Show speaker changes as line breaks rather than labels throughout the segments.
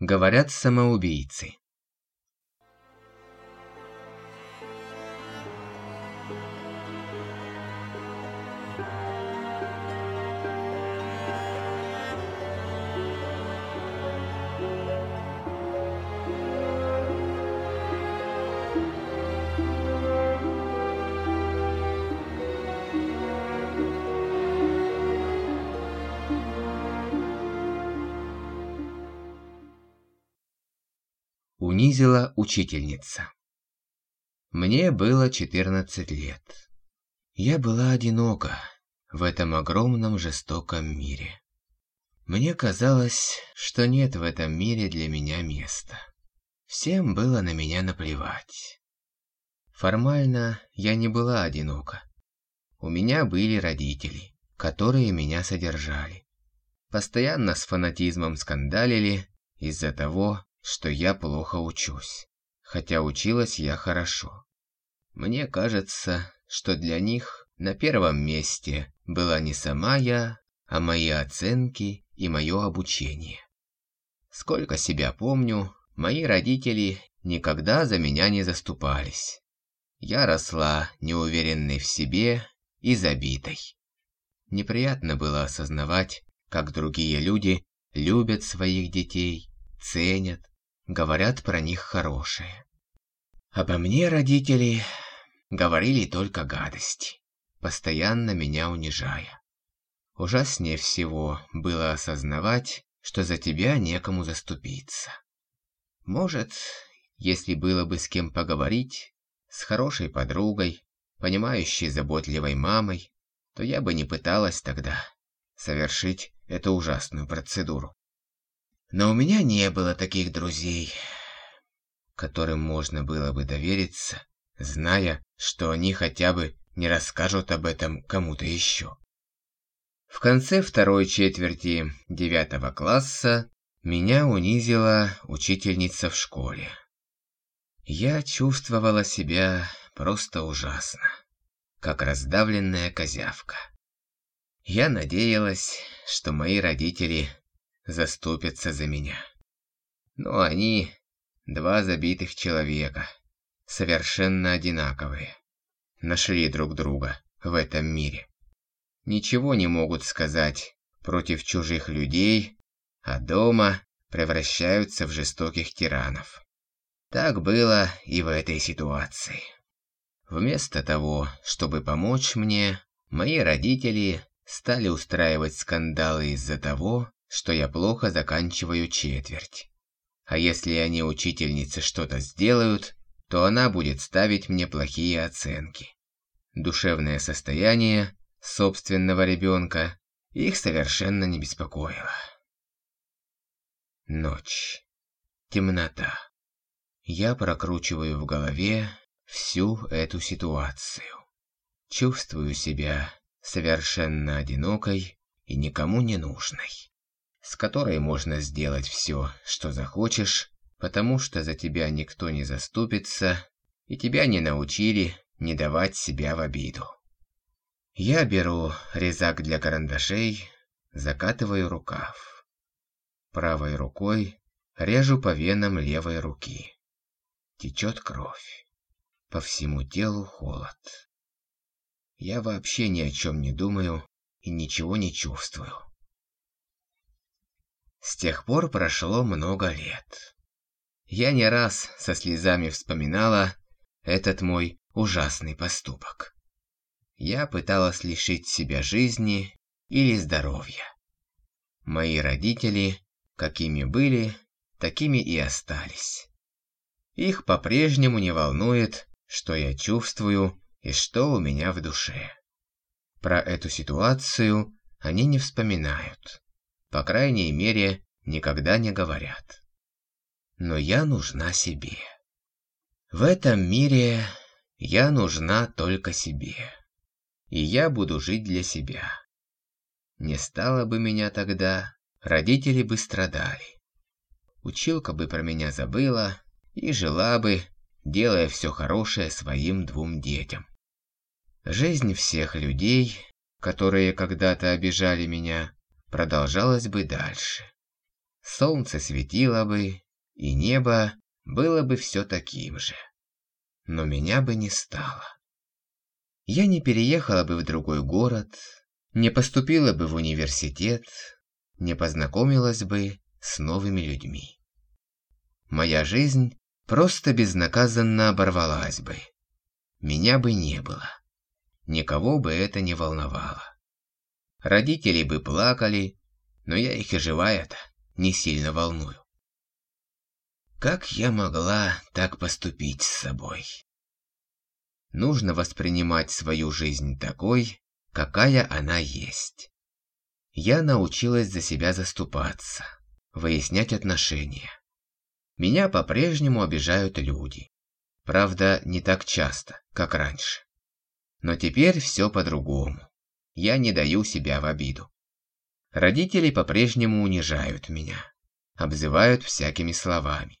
говорят самоубийцы. Унизила учительница. Мне было 14 лет. Я была одинока в этом огромном жестоком мире. Мне казалось, что нет в этом мире для меня места. Всем было на меня наплевать. Формально я не была одинока. У меня были родители, которые меня содержали. Постоянно с фанатизмом скандалили из-за того, что я плохо учусь, хотя училась я хорошо. Мне кажется, что для них на первом месте была не сама я, а мои оценки и мое обучение. Сколько себя помню, мои родители никогда за меня не заступались. Я росла неуверенной в себе и забитой. Неприятно было осознавать, как другие люди любят своих детей, ценят, говорят про них хорошее. Обо мне родители говорили только гадости, постоянно меня унижая. Ужаснее всего было осознавать, что за тебя некому заступиться. Может, если было бы с кем поговорить, с хорошей подругой, понимающей заботливой мамой, то я бы не пыталась тогда совершить эту ужасную процедуру. Но у меня не было таких друзей, которым можно было бы довериться, зная, что они хотя бы не расскажут об этом кому-то еще. В конце второй четверти девятого класса меня унизила учительница в школе. Я чувствовала себя просто ужасно, как раздавленная козявка. Я надеялась, что мои родители заступятся за меня. Но они два забитых человека, совершенно одинаковые, нашли друг друга в этом мире. Ничего не могут сказать против чужих людей, а дома превращаются в жестоких тиранов. Так было и в этой ситуации. Вместо того, чтобы помочь мне, мои родители стали устраивать скандалы из-за того, что я плохо заканчиваю четверть. А если они учительнице что-то сделают, то она будет ставить мне плохие оценки. Душевное состояние собственного ребенка их совершенно не беспокоило. Ночь. Темнота. Я прокручиваю в голове всю эту ситуацию. Чувствую себя совершенно одинокой и никому не нужной с которой можно сделать все, что захочешь, потому что за тебя никто не заступится, и тебя не научили не давать себя в обиду. Я беру резак для карандашей, закатываю рукав. Правой рукой режу по венам левой руки. Течет кровь. По всему телу холод. Я вообще ни о чем не думаю и ничего не чувствую. С тех пор прошло много лет. Я не раз со слезами вспоминала этот мой ужасный поступок. Я пыталась лишить себя жизни или здоровья. Мои родители, какими были, такими и остались. Их по-прежнему не волнует, что я чувствую и что у меня в душе. Про эту ситуацию они не вспоминают. По крайней мере, никогда не говорят. Но я нужна себе. В этом мире я нужна только себе. И я буду жить для себя. Не стало бы меня тогда, родители бы страдали. Училка бы про меня забыла и жила бы, делая все хорошее своим двум детям. Жизнь всех людей, которые когда-то обижали меня, продолжалась бы дальше. солнце светило бы, и небо было бы все таким же. Но меня бы не стало. Я не переехала бы в другой город, не поступила бы в университет, не познакомилась бы с новыми людьми. Моя жизнь просто безнаказанно оборвалась бы. Меня бы не было. Никого бы это не волновало. Родители бы плакали, но я их и живая-то не сильно волную. Как я могла так поступить с собой? Нужно воспринимать свою жизнь такой, какая она есть. Я научилась за себя заступаться, выяснять отношения. Меня по-прежнему обижают люди. Правда, не так часто, как раньше. Но теперь все по-другому. Я не даю себя в обиду. Родители по-прежнему унижают меня, обзывают всякими словами.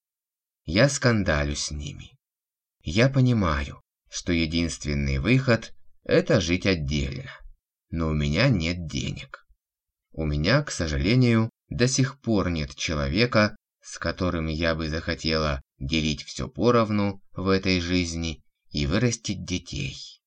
Я скандалю с ними. Я понимаю, что единственный выход – это жить отдельно. Но у меня нет денег. У меня, к сожалению, до сих пор нет человека, с которым я бы захотела делить все поровну в этой жизни и вырастить детей.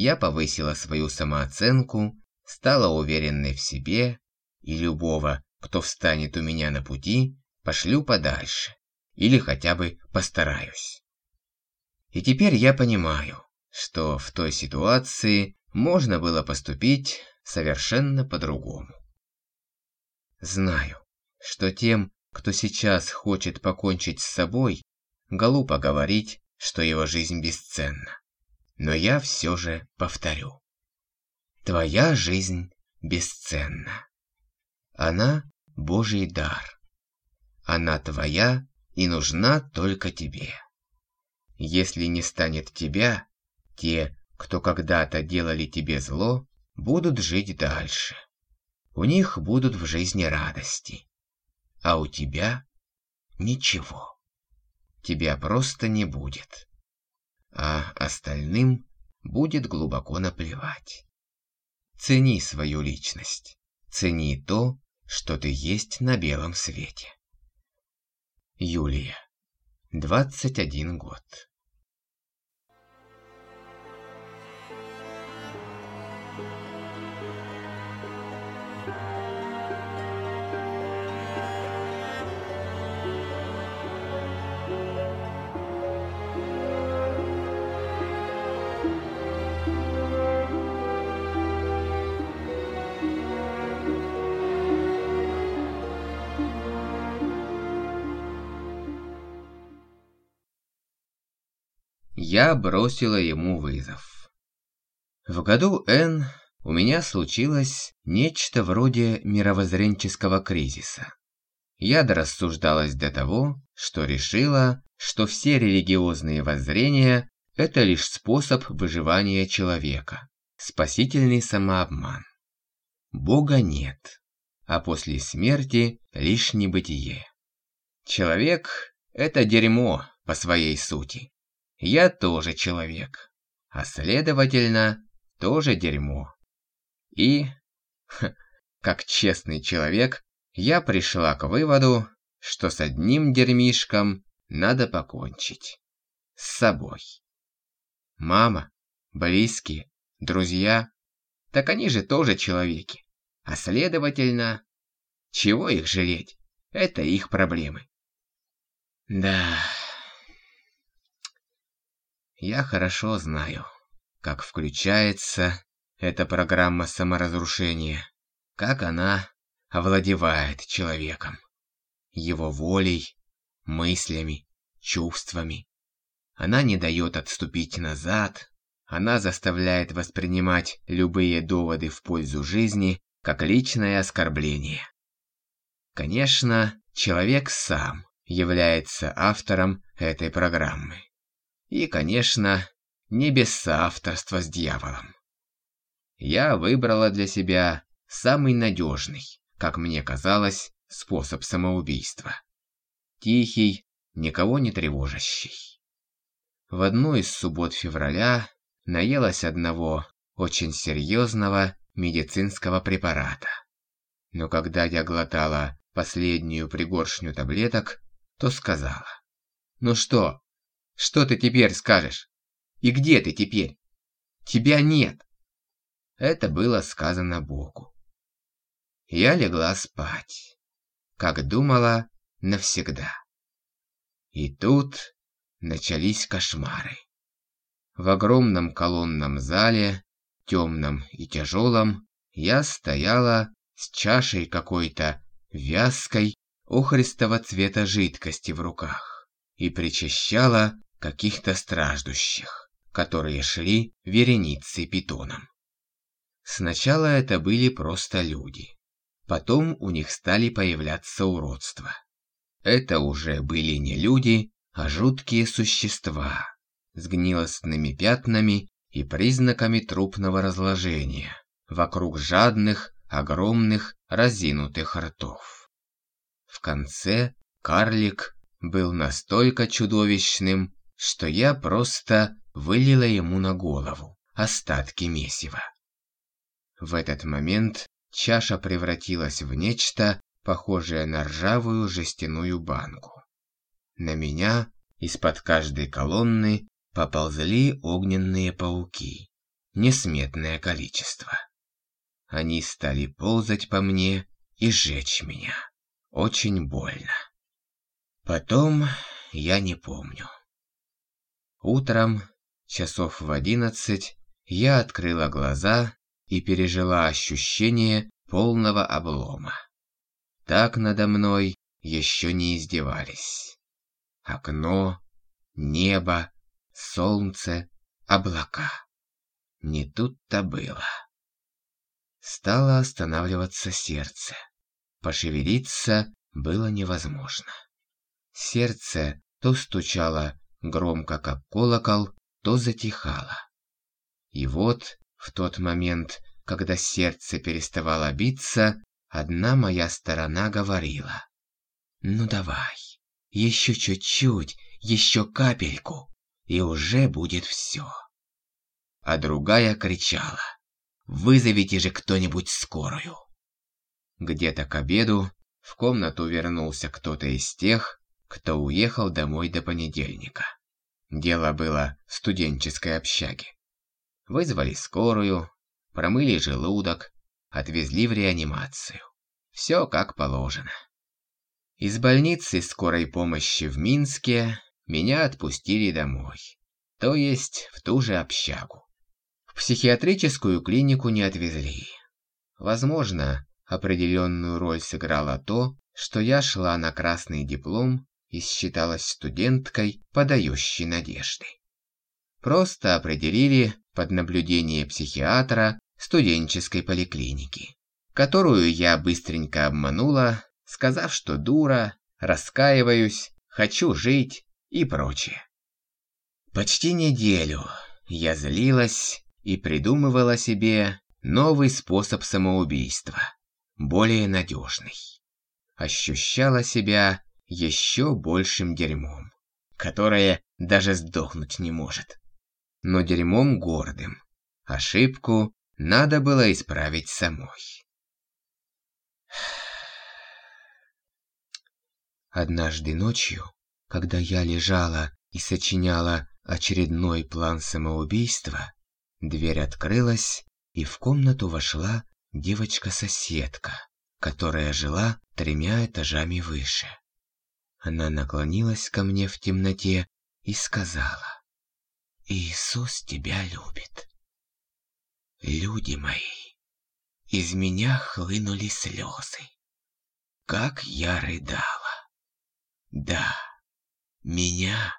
Я повысила свою самооценку, стала уверенной в себе, и любого, кто встанет у меня на пути, пошлю подальше, или хотя бы постараюсь. И теперь я понимаю, что в той ситуации можно было поступить совершенно по-другому. Знаю, что тем, кто сейчас хочет покончить с собой, глупо говорить, что его жизнь бесценна. Но я все же повторю. Твоя жизнь бесценна. Она – Божий дар. Она твоя и нужна только тебе. Если не станет тебя, те, кто когда-то делали тебе зло, будут жить дальше. У них будут в жизни радости. А у тебя ничего. Тебя просто не будет. А остальным будет глубоко наплевать. Цени свою личность. Цени то, что ты есть на белом свете. Юлия. 21 год. Я бросила ему вызов. В году Н у меня случилось нечто вроде мировоззренческого кризиса. Я дорассуждалась до того, что решила, что все религиозные воззрения – это лишь способ выживания человека, спасительный самообман. Бога нет, а после смерти лишь небытие. Человек – это дерьмо по своей сути. Я тоже человек, а следовательно, тоже дерьмо. И, как честный человек, я пришла к выводу, что с одним дерьмишком надо покончить. С собой. Мама, близкие, друзья, так они же тоже человеки. А следовательно, чего их жалеть? Это их проблемы. Да... Я хорошо знаю, как включается эта программа саморазрушения, как она овладевает человеком, его волей, мыслями, чувствами. Она не дает отступить назад, она заставляет воспринимать любые доводы в пользу жизни как личное оскорбление. Конечно, человек сам является автором этой программы. И, конечно, не без соавторства с дьяволом. Я выбрала для себя самый надежный, как мне казалось, способ самоубийства. Тихий, никого не тревожащий. В одну из суббот февраля наелась одного очень серьезного медицинского препарата. Но когда я глотала последнюю пригоршню таблеток, то сказала. «Ну что? Что ты теперь скажешь? И где ты теперь? Тебя нет!» Это было сказано Богу. Я легла спать, как думала, навсегда. И тут начались кошмары. В огромном колонном зале, темном и тяжелом, я стояла с чашей какой-то вязкой, охристого цвета жидкости в руках и причащала каких-то страждущих, которые шли вереницей питоном. Сначала это были просто люди. Потом у них стали появляться уродства. Это уже были не люди, а жуткие существа с гнилостными пятнами и признаками трупного разложения вокруг жадных, огромных, разинутых ртов. В конце карлик был настолько чудовищным, что я просто вылила ему на голову остатки месива. В этот момент чаша превратилась в нечто, похожее на ржавую жестяную банку. На меня из-под каждой колонны поползли огненные пауки. Несметное количество. Они стали ползать по мне и сжечь меня. Очень больно. Потом я не помню. Утром, часов в одиннадцать, я открыла глаза и пережила ощущение полного облома. Так надо мной еще не издевались. Окно, небо, солнце, облака. Не тут-то было. Стало останавливаться сердце. Пошевелиться было невозможно. Сердце то стучало громко, как колокол, то затихало. И вот в тот момент, когда сердце переставало биться, одна моя сторона говорила. «Ну давай, еще чуть-чуть, еще капельку, и уже будет все». А другая кричала. «Вызовите же кто-нибудь скорую». Где-то к обеду в комнату вернулся кто-то из тех, кто уехал домой до понедельника. Дело было в студенческой общаге. Вызвали скорую, промыли желудок, отвезли в реанимацию. Все как положено. Из больницы скорой помощи в Минске меня отпустили домой, то есть в ту же общагу. В психиатрическую клинику не отвезли. Возможно, определенную роль сыграло то, что я шла на красный диплом и считалась студенткой, подающей надежды. Просто определили под наблюдение психиатра студенческой поликлиники, которую я быстренько обманула, сказав, что дура, раскаиваюсь, хочу жить и прочее. Почти неделю я злилась и придумывала себе новый способ самоубийства, более надежный. Ощущала себя еще большим дерьмом, которое даже сдохнуть не может но дерьмом гордым. Ошибку надо было исправить самой. Однажды ночью, когда я лежала и сочиняла очередной план самоубийства, дверь открылась, и в комнату вошла девочка-соседка, которая жила тремя этажами выше. Она наклонилась ко мне в темноте и сказала, Иисус тебя любит. Люди мои, из меня хлынули слезы. Как я рыдала. Да, меня,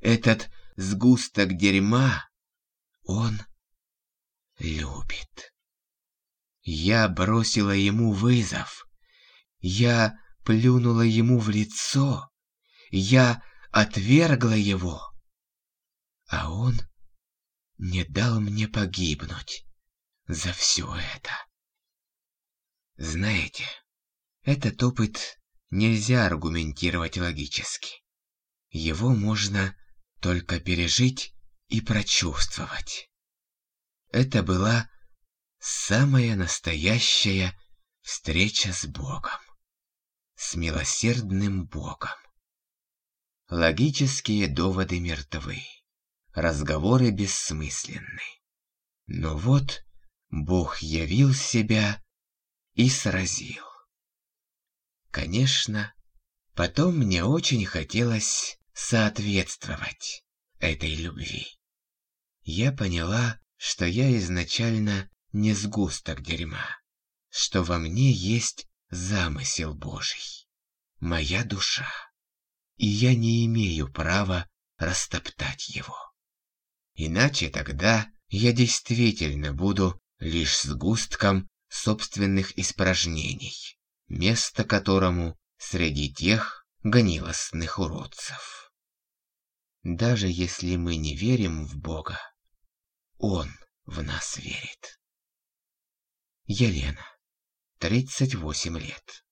этот сгусток дерьма, он любит. Я бросила ему вызов. Я плюнула ему в лицо. Я отвергла его а он не дал мне погибнуть за все это. Знаете, этот опыт нельзя аргументировать логически. Его можно только пережить и прочувствовать. Это была самая настоящая встреча с Богом. С милосердным Богом. Логические доводы мертвы, разговоры бессмысленны. Но вот Бог явил себя и сразил. Конечно, потом мне очень хотелось соответствовать этой любви. Я поняла, что я изначально не сгусток дерьма, что во мне есть замысел Божий, моя душа, и я не имею права растоптать его. Иначе тогда я действительно буду лишь сгустком собственных испражнений, место которому среди тех гнилостных уродцев. Даже если мы не верим в Бога, Он в нас верит. Елена, 38 лет.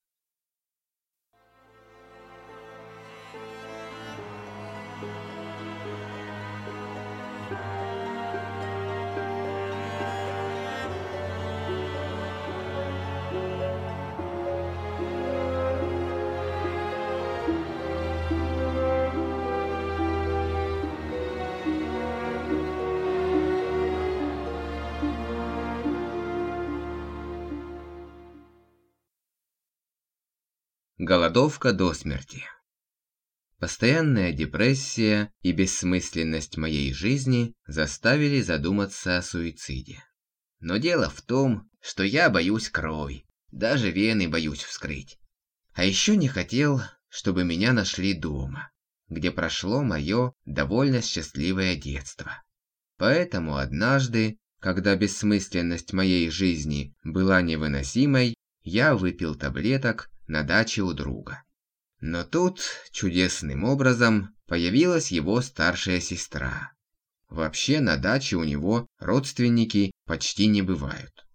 Голодовка до смерти. Постоянная депрессия и бессмысленность моей жизни заставили задуматься о суициде. Но дело в том, что я боюсь крови, даже вены боюсь вскрыть. А еще не хотел, чтобы меня нашли дома, где прошло мое довольно счастливое детство. Поэтому однажды, когда бессмысленность моей жизни была невыносимой, я выпил таблеток на даче у друга. Но тут чудесным образом появилась его старшая сестра. Вообще на даче у него родственники почти не бывают.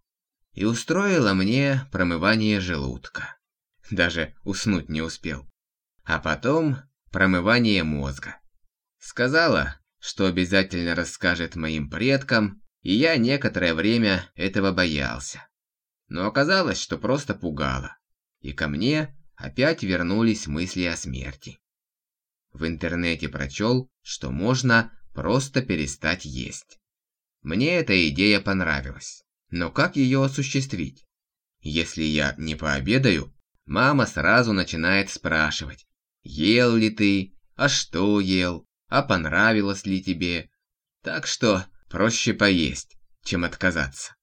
И устроила мне промывание желудка. Даже уснуть не успел. А потом промывание мозга. Сказала, что обязательно расскажет моим предкам, и я некоторое время этого боялся. Но оказалось, что просто пугала и ко мне опять вернулись мысли о смерти. В интернете прочел, что можно просто перестать есть. Мне эта идея понравилась, но как ее осуществить? Если я не пообедаю, мама сразу начинает спрашивать, ел ли ты, а что ел, а понравилось ли тебе. Так что проще поесть, чем отказаться.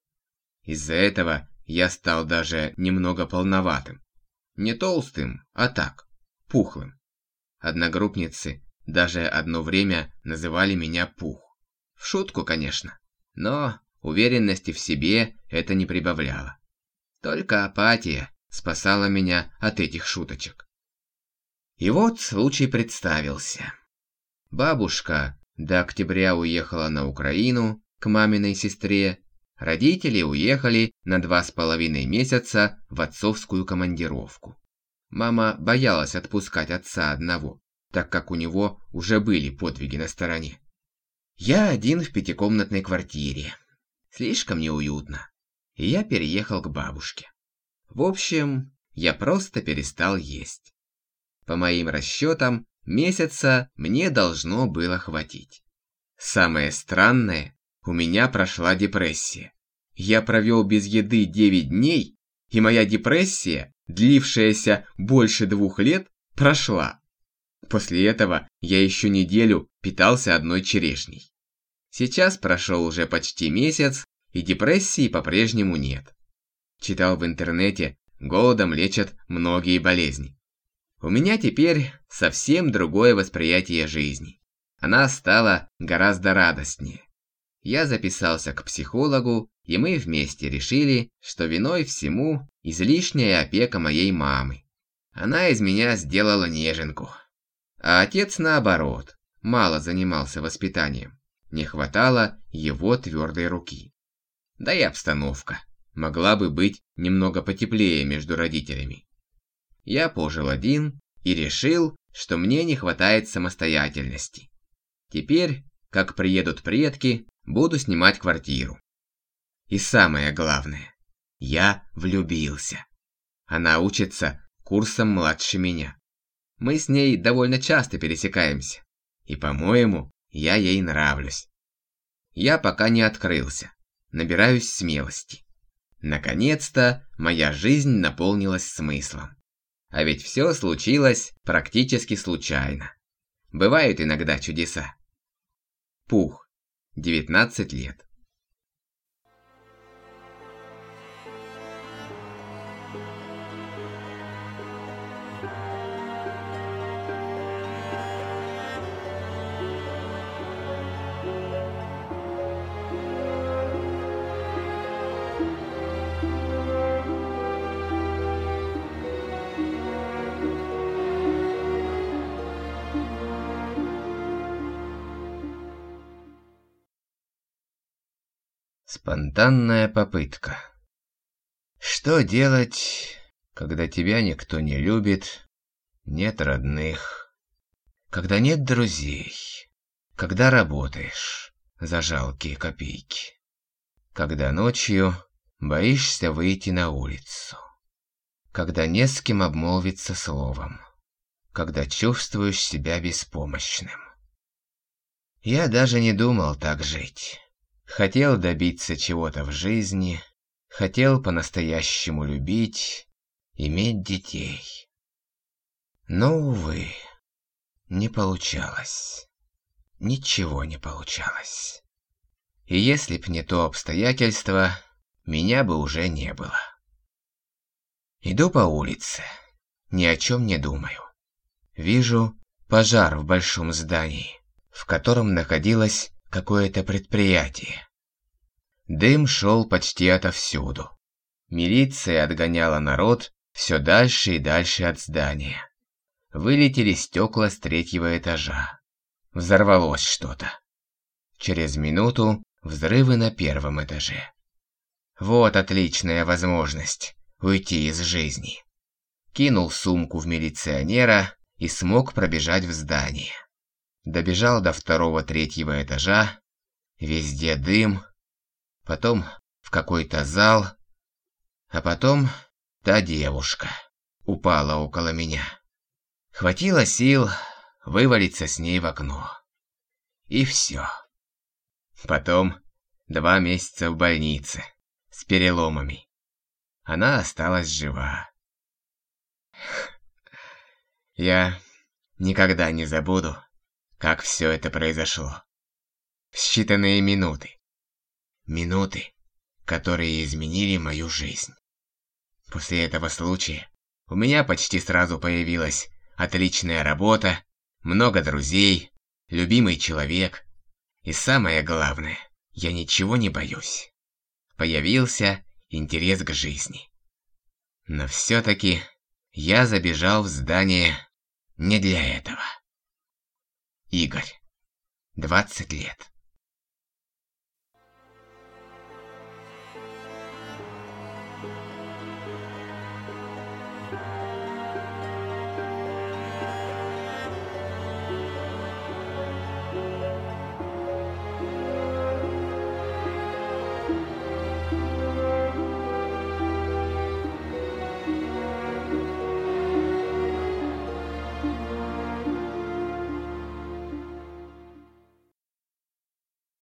Из-за этого я стал даже немного полноватым. Не толстым, а так, пухлым. Одногруппницы даже одно время называли меня Пух. В шутку, конечно, но уверенности в себе это не прибавляло. Только апатия спасала меня от этих шуточек. И вот случай представился. Бабушка до октября уехала на Украину к маминой сестре Родители уехали на два с половиной месяца в отцовскую командировку. Мама боялась отпускать отца одного, так как у него уже были подвиги на стороне. Я один в пятикомнатной квартире. Слишком неуютно. И я переехал к бабушке. В общем, я просто перестал есть. По моим расчетам, месяца мне должно было хватить. Самое странное, у меня прошла депрессия. Я провел без еды 9 дней, и моя депрессия, длившаяся больше двух лет, прошла. После этого я еще неделю питался одной черешней. Сейчас прошел уже почти месяц, и депрессии по-прежнему нет. Читал в интернете, голодом лечат многие болезни. У меня теперь совсем другое восприятие жизни. Она стала гораздо радостнее. Я записался к психологу, и мы вместе решили, что виной всему излишняя опека моей мамы. Она из меня сделала неженку. А отец наоборот, мало занимался воспитанием. Не хватало его твердой руки. Да и обстановка могла бы быть немного потеплее между родителями. Я пожил один и решил, что мне не хватает самостоятельности. Теперь, как приедут предки, Буду снимать квартиру. И самое главное, я влюбился. Она учится курсом младше меня. Мы с ней довольно часто пересекаемся. И, по-моему, я ей нравлюсь. Я пока не открылся. Набираюсь смелости. Наконец-то моя жизнь наполнилась смыслом. А ведь все случилось практически случайно. Бывают иногда чудеса. Пух. 19 лет. Спонтанная попытка. Что делать, когда тебя никто не любит, нет родных, когда нет друзей, когда работаешь за жалкие копейки, когда ночью боишься выйти на улицу, когда не с кем обмолвиться словом, когда чувствуешь себя беспомощным. Я даже не думал так жить. Хотел добиться чего-то в жизни, хотел по-настоящему любить, иметь детей. Но, увы, не получалось. Ничего не получалось. И если б не то обстоятельство, меня бы уже не было. Иду по улице, ни о чем не думаю. Вижу пожар в большом здании, в котором находилась какое-то предприятие. Дым шел почти отовсюду. Милиция отгоняла народ все дальше и дальше от здания. Вылетели стекла с третьего этажа. Взорвалось что-то. Через минуту взрывы на первом этаже. Вот отличная возможность уйти из жизни. Кинул сумку в милиционера и смог пробежать в здание. Добежал до второго-третьего этажа, везде дым, потом в какой-то зал, а потом та девушка упала около меня. Хватило сил вывалиться с ней в окно. И все. Потом два месяца в больнице с переломами. Она осталась жива. Я никогда не забуду, как все это произошло. Считанные минуты. Минуты, которые изменили мою жизнь. После этого случая у меня почти сразу появилась отличная работа, много друзей, любимый человек. И самое главное, я ничего не боюсь. Появился интерес к жизни. Но все-таки я забежал в здание не для этого. Игорь. 20 лет.